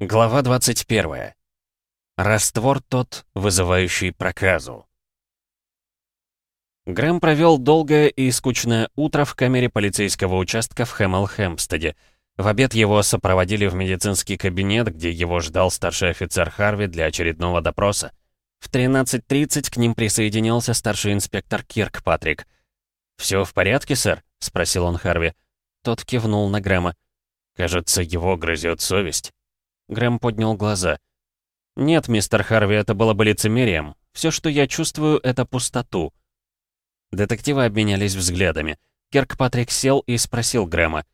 Глава 21. Раствор тот, вызывающий проказу. Грэм провел долгое и скучное утро в камере полицейского участка в Хэмл-Хэмпстеде. В обед его сопроводили в медицинский кабинет, где его ждал старший офицер Харви для очередного допроса. В 13.30 к ним присоединился старший инспектор Кирк Патрик. «Все в порядке, сэр?» — спросил он Харви. Тот кивнул на Грэма. «Кажется, его грызет совесть». Грэм поднял глаза. «Нет, мистер Харви, это было бы лицемерием. Все, что я чувствую, это пустоту». Детективы обменялись взглядами. Патрик сел и спросил Грэма.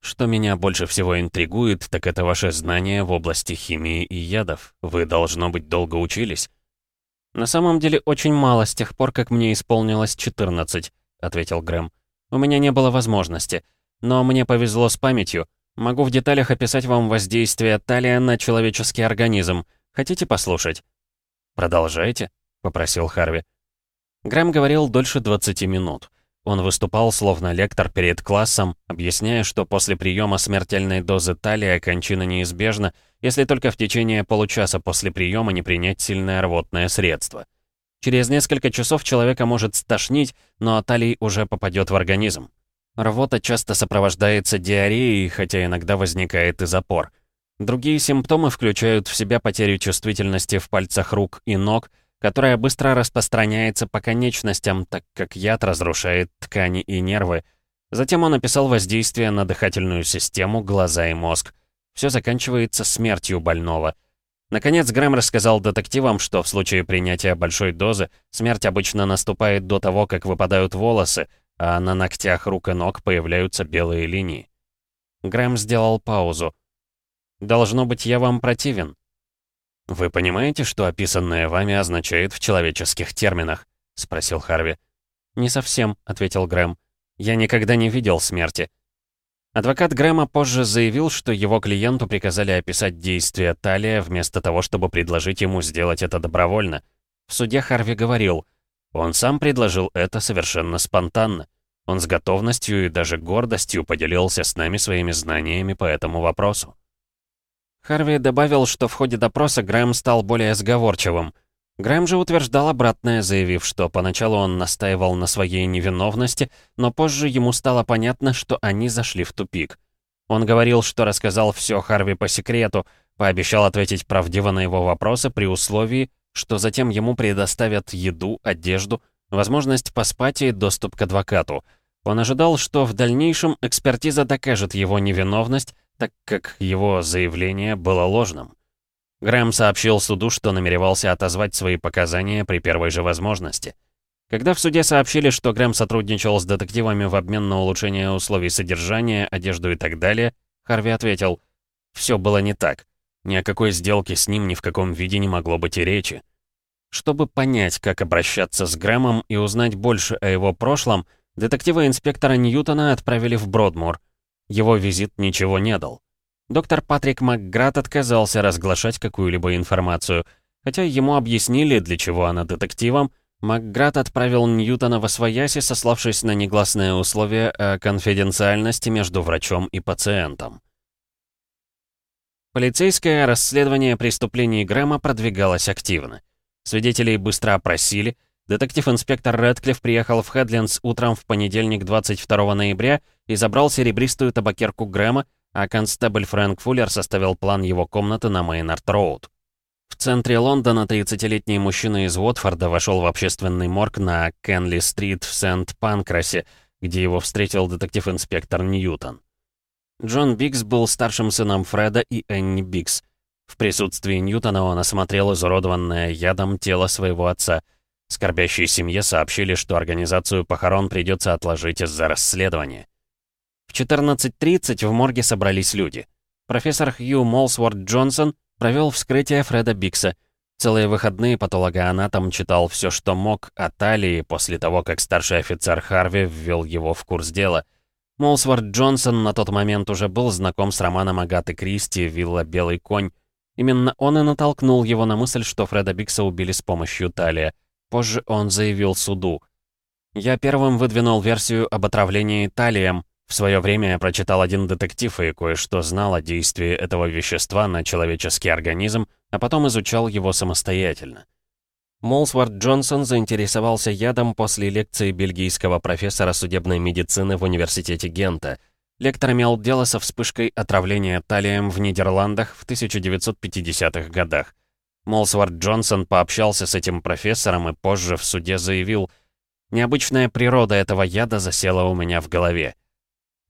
«Что меня больше всего интригует, так это ваше знание в области химии и ядов. Вы, должно быть, долго учились». «На самом деле, очень мало с тех пор, как мне исполнилось 14», — ответил Грэм. «У меня не было возможности. Но мне повезло с памятью. Могу в деталях описать вам воздействие талия на человеческий организм. Хотите послушать?» «Продолжайте», — попросил Харви. Грэм говорил дольше 20 минут. Он выступал словно лектор перед классом, объясняя, что после приема смертельной дозы талия кончина неизбежна, если только в течение получаса после приема не принять сильное рвотное средство. Через несколько часов человека может стошнить, но талий уже попадет в организм. Рвота часто сопровождается диареей, хотя иногда возникает и запор. Другие симптомы включают в себя потерю чувствительности в пальцах рук и ног, которая быстро распространяется по конечностям, так как яд разрушает ткани и нервы. Затем он описал воздействие на дыхательную систему, глаза и мозг. Все заканчивается смертью больного. Наконец Грэм рассказал детективам, что в случае принятия большой дозы смерть обычно наступает до того, как выпадают волосы, а на ногтях рук и ног появляются белые линии. Грэм сделал паузу. «Должно быть, я вам противен». «Вы понимаете, что описанное вами означает в человеческих терминах?» — спросил Харви. «Не совсем», — ответил Грэм. «Я никогда не видел смерти». Адвокат Грэма позже заявил, что его клиенту приказали описать действия Талия вместо того, чтобы предложить ему сделать это добровольно. В суде Харви говорил — он сам предложил это совершенно спонтанно. Он с готовностью и даже гордостью поделился с нами своими знаниями по этому вопросу. Харви добавил, что в ходе допроса Грэм стал более сговорчивым. Грэм же утверждал обратное, заявив, что поначалу он настаивал на своей невиновности, но позже ему стало понятно, что они зашли в тупик. Он говорил, что рассказал все Харви по секрету, пообещал ответить правдиво на его вопросы при условии, что затем ему предоставят еду, одежду, возможность поспать и доступ к адвокату. Он ожидал, что в дальнейшем экспертиза докажет его невиновность, так как его заявление было ложным. Грэм сообщил суду, что намеревался отозвать свои показания при первой же возможности. Когда в суде сообщили, что Грэм сотрудничал с детективами в обмен на улучшение условий содержания, одежду и так далее, Харви ответил, «Все было не так. Ни о какой сделке с ним ни в каком виде не могло быть и речи. Чтобы понять, как обращаться с Грэмом и узнать больше о его прошлом, детектива-инспектора Ньютона отправили в Бродмур. Его визит ничего не дал. Доктор Патрик МакГрад отказался разглашать какую-либо информацию. Хотя ему объяснили, для чего она детективом, МакГрад отправил Ньютона в Освояси, сославшись на негласные условия о конфиденциальности между врачом и пациентом. Полицейское расследование преступлений Грэма продвигалось активно. Свидетелей быстро опросили. Детектив-инспектор Рэдклифф приехал в Хэдлинс утром в понедельник 22 ноября и забрал серебристую табакерку Грэма, а констебль Фрэнк Фуллер составил план его комнаты на Мейнард-Роуд. В центре Лондона 30-летний мужчина из Уотфорда вошел в общественный морг на Кенли-стрит в Сент-Панкрасе, где его встретил детектив-инспектор Ньютон. Джон Бикс был старшим сыном Фреда и Энни Бикс. В присутствии Ньютона он осмотрел изуродованное ядом тело своего отца. Скорбящей семье сообщили, что организацию похорон придется отложить из-за расследования. В 14.30 в морге собрались люди. Профессор Хью Молсворд Джонсон провел вскрытие Фреда Бикса. Целые выходные патологоанатом читал все, что мог о талии после того, как старший офицер Харви ввел его в курс дела — Молсворд Джонсон на тот момент уже был знаком с романом Агаты Кристи «Вилла Белый конь». Именно он и натолкнул его на мысль, что Фреда Бикса убили с помощью талия. Позже он заявил суду. «Я первым выдвинул версию об отравлении талием. В свое время я прочитал один детектив и кое-что знал о действии этого вещества на человеческий организм, а потом изучал его самостоятельно. Молсворт Джонсон заинтересовался ядом после лекции бельгийского профессора судебной медицины в университете Гента. Лектор имел дело со вспышкой отравления талием в Нидерландах в 1950-х годах. Молсворт Джонсон пообщался с этим профессором и позже в суде заявил, «Необычная природа этого яда засела у меня в голове.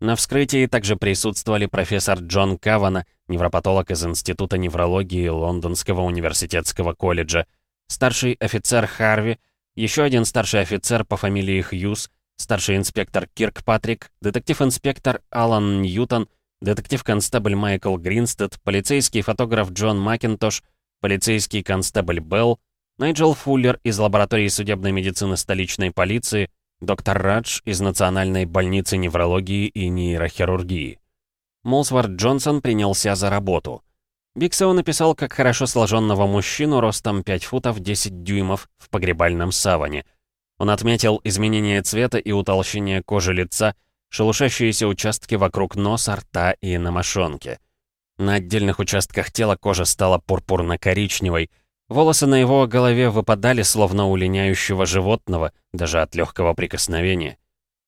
На вскрытии также присутствовали профессор Джон Кавана, невропатолог из Института неврологии Лондонского университетского колледжа, старший офицер Харви, еще один старший офицер по фамилии Хьюз, старший инспектор Кирк Патрик, детектив-инспектор Алан Ньютон, детектив-констебль Майкл Гринстед, полицейский фотограф Джон Макинтош, полицейский констебль Белл, Найджел Фуллер из лаборатории судебной медицины столичной полиции, доктор Радж из Национальной больницы неврологии и нейрохирургии. Молсворт Джонсон принялся за работу. Биксео написал как хорошо сложенного мужчину ростом 5 футов 10 дюймов в погребальном саване. Он отметил изменение цвета и утолщение кожи лица, шелушащиеся участки вокруг носа, рта и на мошонке. На отдельных участках тела кожа стала пурпурно-коричневой, Волосы на его голове выпадали, словно у линяющего животного, даже от легкого прикосновения.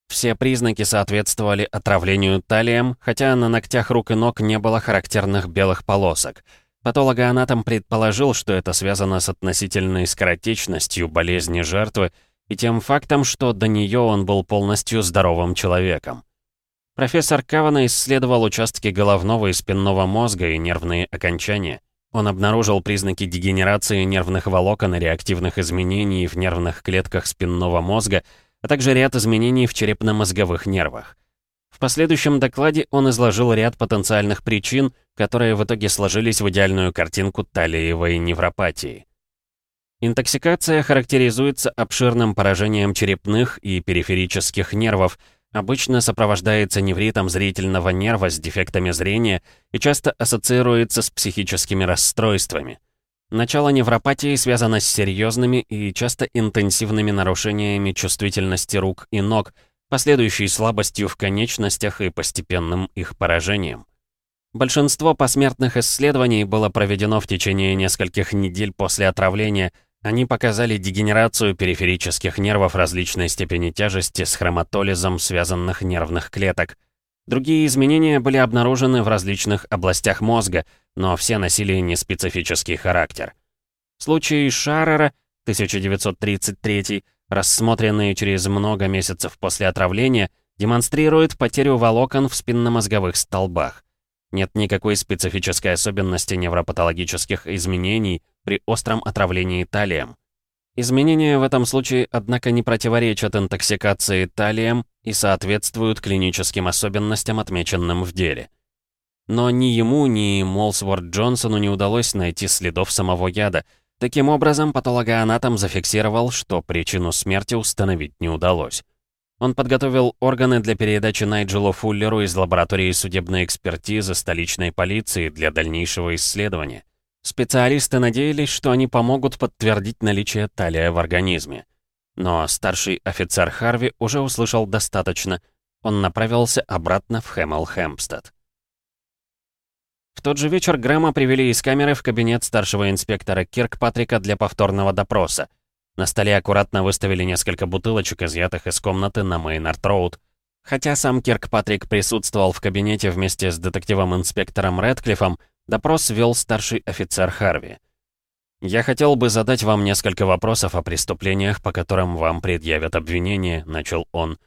Все признаки соответствовали отравлению талием, хотя на ногтях рук и ног не было характерных белых полосок. Патологоанатом предположил, что это связано с относительной скоротечностью болезни жертвы и тем фактом, что до нее он был полностью здоровым человеком. Профессор Кавана исследовал участки головного и спинного мозга и нервные окончания. Он обнаружил признаки дегенерации нервных волокон и реактивных изменений в нервных клетках спинного мозга, а также ряд изменений в черепно-мозговых нервах. В последующем докладе он изложил ряд потенциальных причин, которые в итоге сложились в идеальную картинку талиевой невропатии. Интоксикация характеризуется обширным поражением черепных и периферических нервов, Обычно сопровождается невритом зрительного нерва с дефектами зрения и часто ассоциируется с психическими расстройствами. Начало невропатии связано с серьезными и часто интенсивными нарушениями чувствительности рук и ног, последующей слабостью в конечностях и постепенным их поражением. Большинство посмертных исследований было проведено в течение нескольких недель после отравления, они показали дегенерацию периферических нервов различной степени тяжести с хроматолизом связанных нервных клеток. Другие изменения были обнаружены в различных областях мозга, но все носили неспецифический характер. Случай Шаррера, 1933, рассмотренный через много месяцев после отравления, демонстрирует потерю волокон в спинномозговых столбах. Нет никакой специфической особенности невропатологических изменений, при остром отравлении талием. Изменения в этом случае, однако, не противоречат интоксикации талием и соответствуют клиническим особенностям, отмеченным в деле. Но ни ему, ни Молсворт Джонсону не удалось найти следов самого яда. Таким образом, патологоанатом зафиксировал, что причину смерти установить не удалось. Он подготовил органы для передачи Найджелу Фуллеру из лаборатории судебной экспертизы столичной полиции для дальнейшего исследования. Специалисты надеялись, что они помогут подтвердить наличие талия в организме. Но старший офицер Харви уже услышал достаточно. Он направился обратно в Хэмл-Хэмпстед. В тот же вечер Грэма привели из камеры в кабинет старшего инспектора Киркпатрика для повторного допроса. На столе аккуратно выставили несколько бутылочек, изъятых из комнаты на Мейнард-Роуд. Хотя сам Киркпатрик присутствовал в кабинете вместе с детективом-инспектором Рэдклиффом, Допрос вел старший офицер Харви. «Я хотел бы задать вам несколько вопросов о преступлениях, по которым вам предъявят обвинение», — начал он.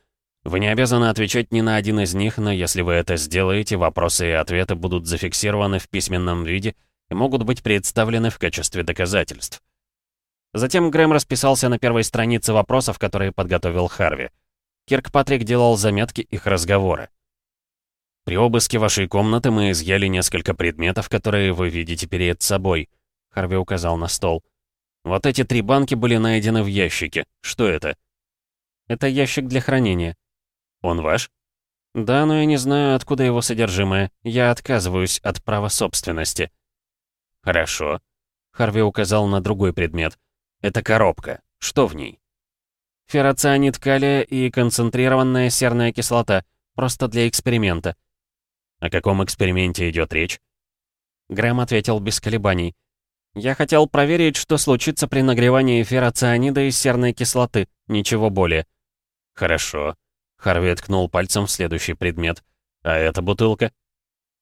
«Вы не обязаны отвечать ни на один из них, но если вы это сделаете, вопросы и ответы будут зафиксированы в письменном виде и могут быть представлены в качестве доказательств». Затем Грэм расписался на первой странице вопросов, которые подготовил Харви. Киркпатрик делал заметки их разговора. При обыске вашей комнаты мы изъяли несколько предметов, которые вы видите перед собой. Харви указал на стол. Вот эти три банки были найдены в ящике. Что это? Это ящик для хранения. Он ваш? Да, но я не знаю, откуда его содержимое. Я отказываюсь от права собственности. Хорошо. Харви указал на другой предмет. Это коробка. Что в ней? Ферроцианид калия и концентрированная серная кислота — Просто для эксперимента». «О каком эксперименте идет речь?» Грэм ответил без колебаний. «Я хотел проверить, что случится при нагревании ферроцианида из серной кислоты, ничего более». «Хорошо». Харви ткнул пальцем в следующий предмет. «А эта бутылка?»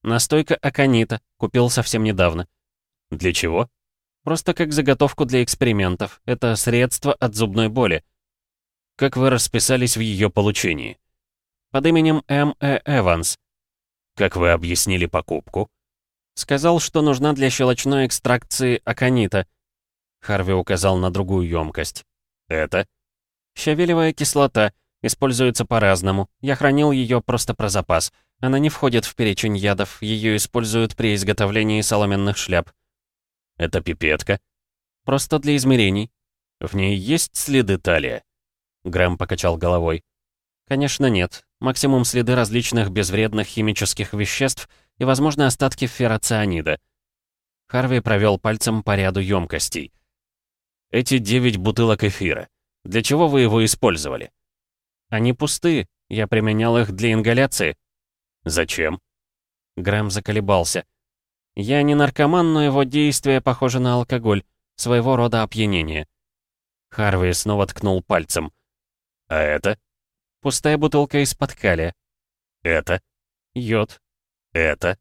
«Настойка аконита. Купил совсем недавно». «Для чего?» «Просто как заготовку для экспериментов. Это средство от зубной боли». «Как вы расписались в ее получении?» «Под именем М. Э. Эванс». «Как вы объяснили покупку?» «Сказал, что нужна для щелочной экстракции аконита». Харви указал на другую емкость. «Это?» «Щавелевая кислота. Используется по-разному. Я хранил ее просто про запас. Она не входит в перечень ядов. Ее используют при изготовлении соломенных шляп. Это пипетка? Просто для измерений. В ней есть следы талия? Грэм покачал головой. Конечно, нет. Максимум следы различных безвредных химических веществ и, возможно, остатки ферроцианида. Харви провел пальцем по ряду емкостей. Эти девять бутылок эфира. Для чего вы его использовали? Они пусты. Я применял их для ингаляции. Зачем? Грэм заколебался. Я не наркоман, но его действие похоже на алкоголь. Своего рода опьянение. Харви снова ткнул пальцем. А это? Пустая бутылка из-под калия. Это? Йод. Это?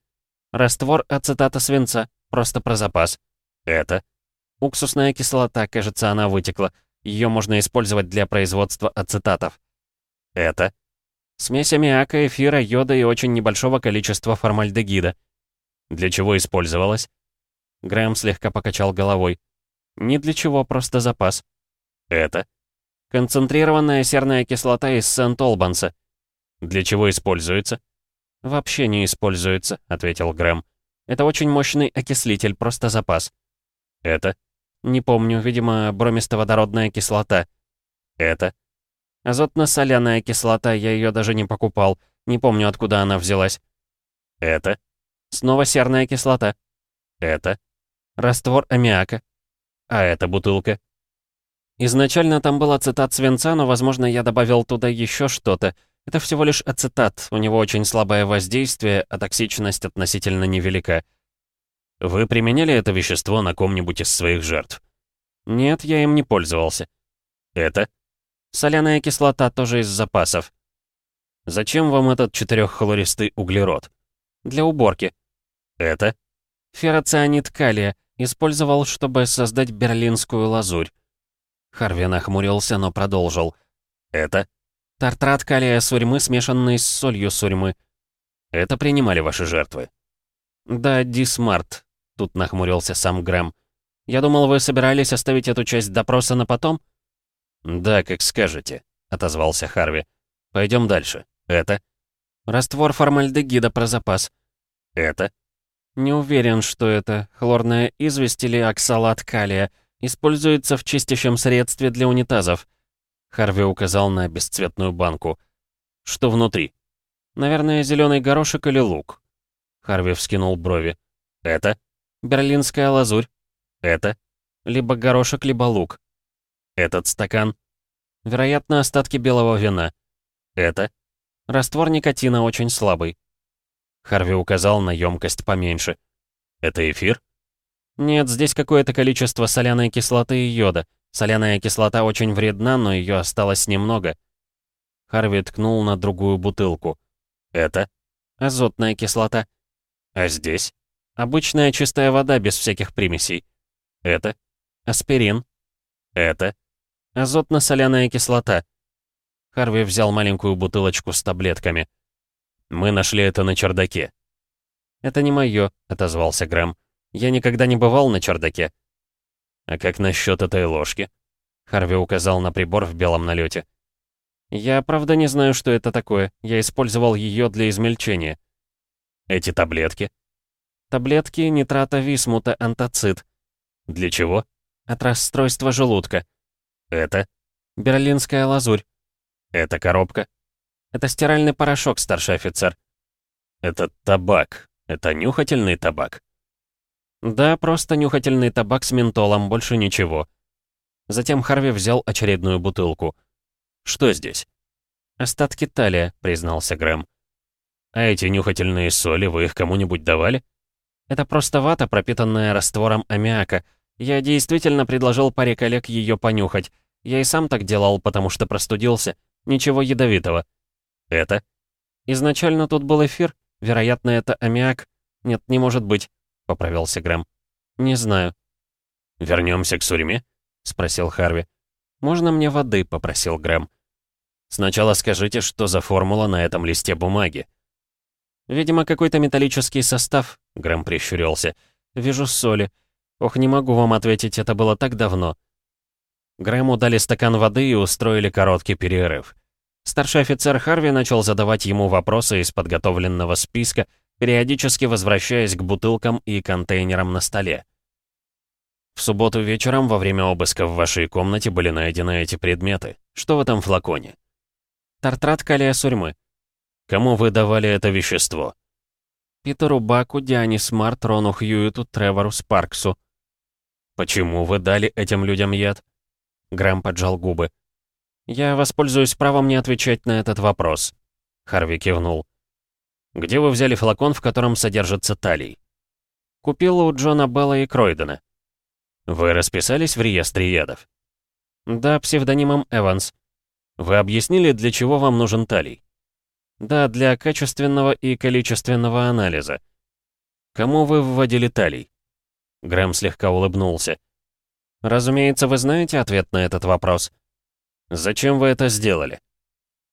Раствор ацетата свинца. Просто про запас. Это? Уксусная кислота, кажется, она вытекла. Ее можно использовать для производства ацетатов. Это смесь аммиака, эфира, йода и очень небольшого количества формальдегида. Для чего использовалась? Грэм слегка покачал головой. Ни для чего, просто запас. Это концентрированная серная кислота из Сент-Олбанса. Для чего используется? Вообще не используется, ответил Грэм. Это очень мощный окислитель, просто запас. Это? Не помню, видимо, бромистоводородная кислота. Это? Азотно-соляная кислота, я ее даже не покупал. Не помню, откуда она взялась. Это? Снова серная кислота. Это? Раствор аммиака. А это бутылка? Изначально там был ацетат свинца, но, возможно, я добавил туда еще что-то. Это всего лишь ацетат, у него очень слабое воздействие, а токсичность относительно невелика. Вы применяли это вещество на ком-нибудь из своих жертв? Нет, я им не пользовался. Это? Соляная кислота тоже из запасов. Зачем вам этот четыреххлористый углерод? Для уборки. Это? Ферроцианид калия. Использовал, чтобы создать берлинскую лазурь. Харви нахмурился, но продолжил. Это? Тартрат калия сурьмы, смешанный с солью сурьмы. Это принимали ваши жертвы? Да, Дисмарт. Тут нахмурился сам Грэм. Я думал, вы собирались оставить эту часть допроса на потом? «Да, как скажете», — отозвался Харви. Пойдем дальше. Это?» «Раствор формальдегида про запас». «Это?» «Не уверен, что это. Хлорная известь или оксалат калия. Используется в чистящем средстве для унитазов». Харви указал на бесцветную банку. «Что внутри?» «Наверное, зеленый горошек или лук». Харви вскинул брови. «Это?» «Берлинская лазурь». «Это?» «Либо горошек, либо лук». Этот стакан. Вероятно, остатки белого вина. Это. Раствор никотина очень слабый. Харви указал на емкость поменьше. Это эфир? Нет, здесь какое-то количество соляной кислоты и йода. Соляная кислота очень вредна, но ее осталось немного. Харви ткнул на другую бутылку. Это? Азотная кислота. А здесь? Обычная чистая вода без всяких примесей. Это? Аспирин. Это? Азотно-соляная кислота. Харви взял маленькую бутылочку с таблетками. «Мы нашли это на чердаке». «Это не мое», — отозвался Грэм. «Я никогда не бывал на чердаке». «А как насчет этой ложки?» Харви указал на прибор в белом налете. «Я правда не знаю, что это такое. Я использовал ее для измельчения». «Эти таблетки?» «Таблетки нитрата висмута антацид». «Для чего?» «От расстройства желудка». Это? Берлинская лазурь. Это коробка. Это стиральный порошок, старший офицер. Это табак. Это нюхательный табак. Да, просто нюхательный табак с ментолом, больше ничего. Затем Харви взял очередную бутылку. Что здесь? Остатки талия, признался Грэм. А эти нюхательные соли, вы их кому-нибудь давали? Это просто вата, пропитанная раствором аммиака. Я действительно предложил паре коллег ее понюхать. Я и сам так делал, потому что простудился. Ничего ядовитого. Это? Изначально тут был эфир. Вероятно, это аммиак. Нет, не может быть, поправился Грэм. Не знаю. Вернемся к сурьме? спросил Харви. «Можно мне воды?» — попросил Грэм. «Сначала скажите, что за формула на этом листе бумаги?» «Видимо, какой-то металлический состав», — Грэм прищурился. «Вижу соли. Ох, не могу вам ответить, это было так давно». Грэму дали стакан воды и устроили короткий перерыв. Старший офицер Харви начал задавать ему вопросы из подготовленного списка, периодически возвращаясь к бутылкам и контейнерам на столе. В субботу вечером во время обыска в вашей комнате были найдены эти предметы. Что в этом флаконе? Тартрат калия сурьмы. Кому вы давали это вещество? Питеру Баку, Диане Смарт, Рону Хьюиту, Тревору Спарксу. Почему вы дали этим людям яд? Грэм поджал губы. «Я воспользуюсь правом не отвечать на этот вопрос». Харви кивнул. «Где вы взяли флакон, в котором содержится талий?» «Купил у Джона Белла и Кройдена». «Вы расписались в реестре ядов?» «Да, псевдонимом Эванс». «Вы объяснили, для чего вам нужен талий?» «Да, для качественного и количественного анализа». «Кому вы вводили талий?» Грэм слегка улыбнулся. «Разумеется, вы знаете ответ на этот вопрос». «Зачем вы это сделали?»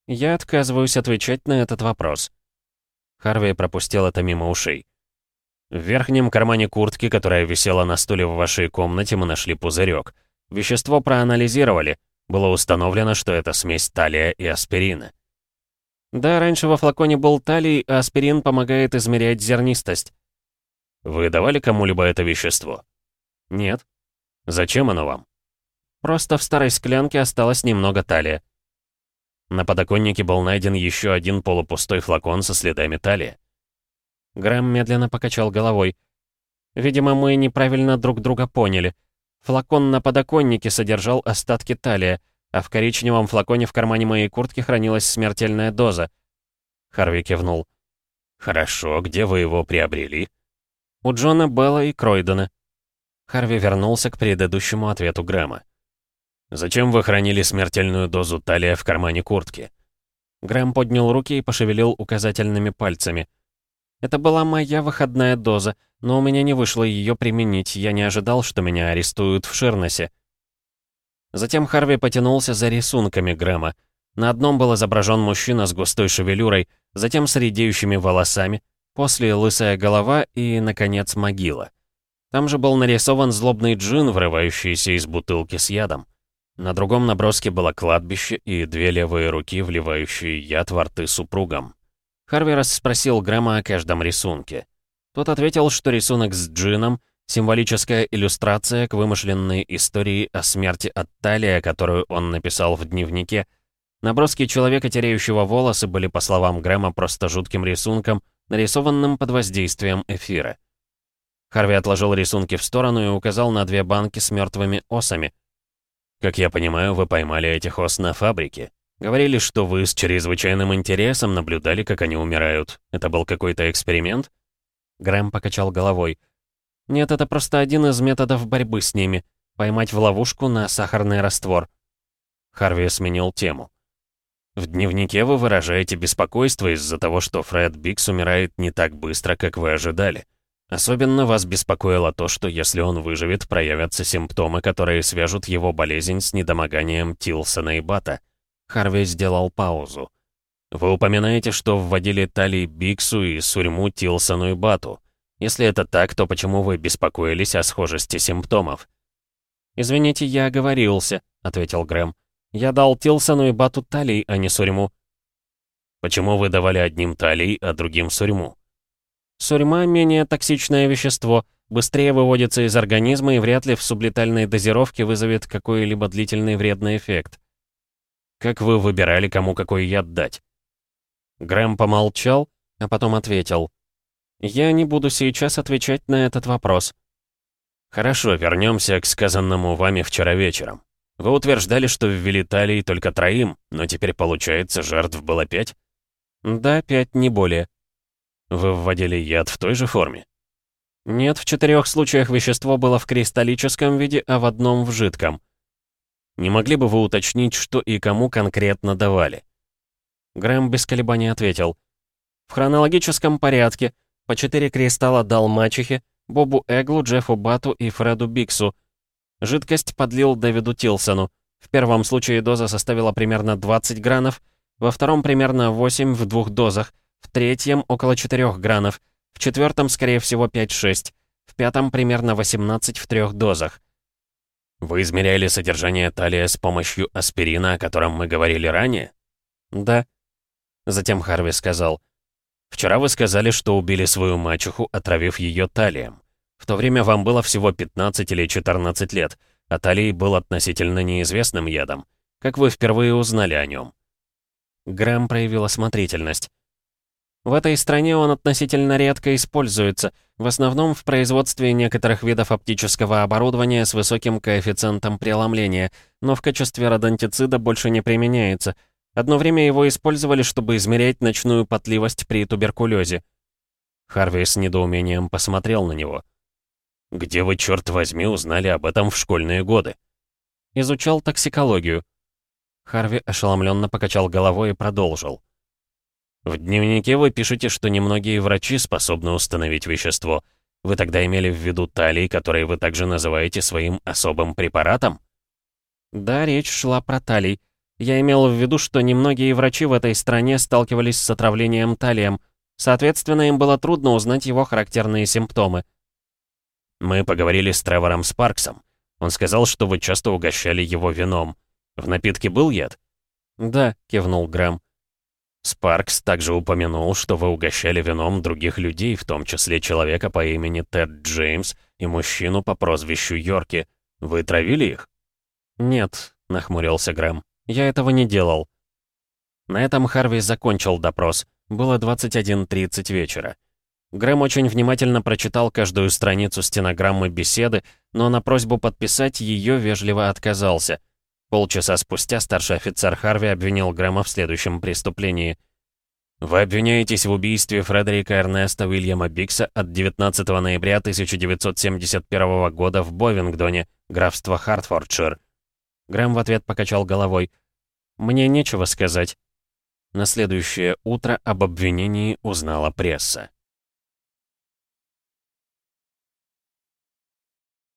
«Я отказываюсь отвечать на этот вопрос». Харви пропустил это мимо ушей. В верхнем кармане куртки, которая висела на стуле в вашей комнате, мы нашли пузырек. Вещество проанализировали. Было установлено, что это смесь талия и аспирина. Да, раньше во флаконе был талий, а аспирин помогает измерять зернистость. Вы давали кому-либо это вещество? Нет. Зачем оно вам? Просто в старой склянке осталось немного талия. На подоконнике был найден еще один полупустой флакон со следами талия. Грэм медленно покачал головой. «Видимо, мы неправильно друг друга поняли. Флакон на подоконнике содержал остатки талия, а в коричневом флаконе в кармане моей куртки хранилась смертельная доза». Харви кивнул. «Хорошо, где вы его приобрели?» «У Джона Белла и Кройдена». Харви вернулся к предыдущему ответу Грэма. «Зачем вы хранили смертельную дозу талия в кармане куртки?» Грэм поднял руки и пошевелил указательными пальцами – это была моя выходная доза, но у меня не вышло ее применить, я не ожидал, что меня арестуют в Ширнесе. Затем Харви потянулся за рисунками Грэма. На одном был изображен мужчина с густой шевелюрой, затем с редеющими волосами, после лысая голова и, наконец, могила. Там же был нарисован злобный джин, врывающийся из бутылки с ядом. На другом наброске было кладбище и две левые руки, вливающие яд во рты супругам. Харви расспросил Грэма о каждом рисунке. Тот ответил, что рисунок с джином — символическая иллюстрация к вымышленной истории о смерти от Талия, которую он написал в дневнике. Наброски человека, теряющего волосы, были, по словам Грэма, просто жутким рисунком, нарисованным под воздействием эфира. Харви отложил рисунки в сторону и указал на две банки с мертвыми осами. «Как я понимаю, вы поймали этих ос на фабрике?» Говорили, что вы с чрезвычайным интересом наблюдали, как они умирают. Это был какой-то эксперимент?» Грэм покачал головой. «Нет, это просто один из методов борьбы с ними. Поймать в ловушку на сахарный раствор». Харви сменил тему. «В дневнике вы выражаете беспокойство из-за того, что Фред Бикс умирает не так быстро, как вы ожидали. Особенно вас беспокоило то, что если он выживет, проявятся симптомы, которые свяжут его болезнь с недомоганием Тилсона и Бата». Харви сделал паузу. «Вы упоминаете, что вводили Тали Биксу и Сурьму Тилсону и Бату. Если это так, то почему вы беспокоились о схожести симптомов?» «Извините, я оговорился», — ответил Грэм. «Я дал Тилсону и Бату Талий, а не Сурьму». «Почему вы давали одним Талий, а другим Сурьму?» «Сурьма — менее токсичное вещество, быстрее выводится из организма и вряд ли в сублетальной дозировке вызовет какой-либо длительный вредный эффект. Как вы выбирали, кому какой яд дать?» Грэм помолчал, а потом ответил. «Я не буду сейчас отвечать на этот вопрос». «Хорошо, вернемся к сказанному вами вчера вечером. Вы утверждали, что ввели талии только троим, но теперь, получается, жертв было пять?» «Да, пять, не более». Вы вводили яд в той же форме? Нет, в четырех случаях вещество было в кристаллическом виде, а в одном в жидком. Не могли бы вы уточнить, что и кому конкретно давали? Грэм без колебаний ответил. В хронологическом порядке по четыре кристалла дал мачехе, Бобу Эглу, Джеффу Бату и Фреду Биксу. Жидкость подлил Дэвиду Тилсону. В первом случае доза составила примерно 20 гранов, во втором примерно 8 в двух дозах, в третьем около 4 гранов, в четвертом, скорее всего, 5-6, в пятом примерно 18 в трех дозах. Вы измеряли содержание талия с помощью аспирина, о котором мы говорили ранее? Да. Затем Харви сказал, «Вчера вы сказали, что убили свою мачеху, отравив ее талием. В то время вам было всего 15 или 14 лет, а талий был относительно неизвестным ядом. Как вы впервые узнали о нем?» Грэм проявил осмотрительность. В этой стране он относительно редко используется, в основном в производстве некоторых видов оптического оборудования с высоким коэффициентом преломления, но в качестве родонтицида больше не применяется. Одно время его использовали, чтобы измерять ночную потливость при туберкулезе. Харви с недоумением посмотрел на него. «Где вы, черт возьми, узнали об этом в школьные годы?» «Изучал токсикологию». Харви ошеломленно покачал головой и продолжил. В дневнике вы пишете, что немногие врачи способны установить вещество. Вы тогда имели в виду талий, который вы также называете своим особым препаратом? Да, речь шла про талий. Я имел в виду, что немногие врачи в этой стране сталкивались с отравлением талием. Соответственно, им было трудно узнать его характерные симптомы. Мы поговорили с Тревором Спарксом. Он сказал, что вы часто угощали его вином. В напитке был яд? Да, кивнул Грэм. Спаркс также упомянул, что вы угощали вином других людей, в том числе человека по имени Тед Джеймс и мужчину по прозвищу Йорки. Вы травили их? «Нет», — нахмурился Грэм. «Я этого не делал». На этом Харви закончил допрос. Было 21.30 вечера. Грэм очень внимательно прочитал каждую страницу стенограммы беседы, но на просьбу подписать ее вежливо отказался — Полчаса спустя старший офицер Харви обвинил Грэма в следующем преступлении. «Вы обвиняетесь в убийстве Фредерика Эрнеста Уильяма Бикса от 19 ноября 1971 года в Бовингдоне, графство Хартфордшир». Грэм в ответ покачал головой. «Мне нечего сказать». На следующее утро об обвинении узнала пресса.